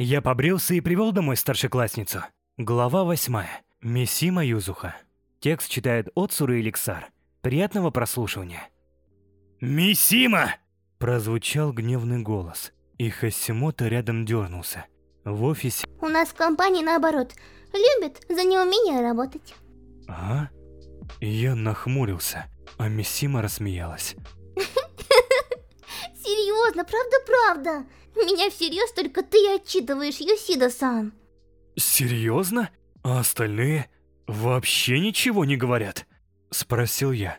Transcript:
Я побрился и привел домой старшеклассницу. Глава восьмая. Мисима Юзуха. Текст читает Отсуру Эликсар. Приятного прослушивания. «Мисима!» Прозвучал гневный голос, и Хасимото рядом дернулся. В офисе... У нас в компании наоборот. Любят за неумение работать. А? Я нахмурился, а Мисима рассмеялась. Серьезно, правда-правда. Меня всерьез только ты отчитываешь, Йосида-сан. Серьезно? А остальные вообще ничего не говорят? Спросил я.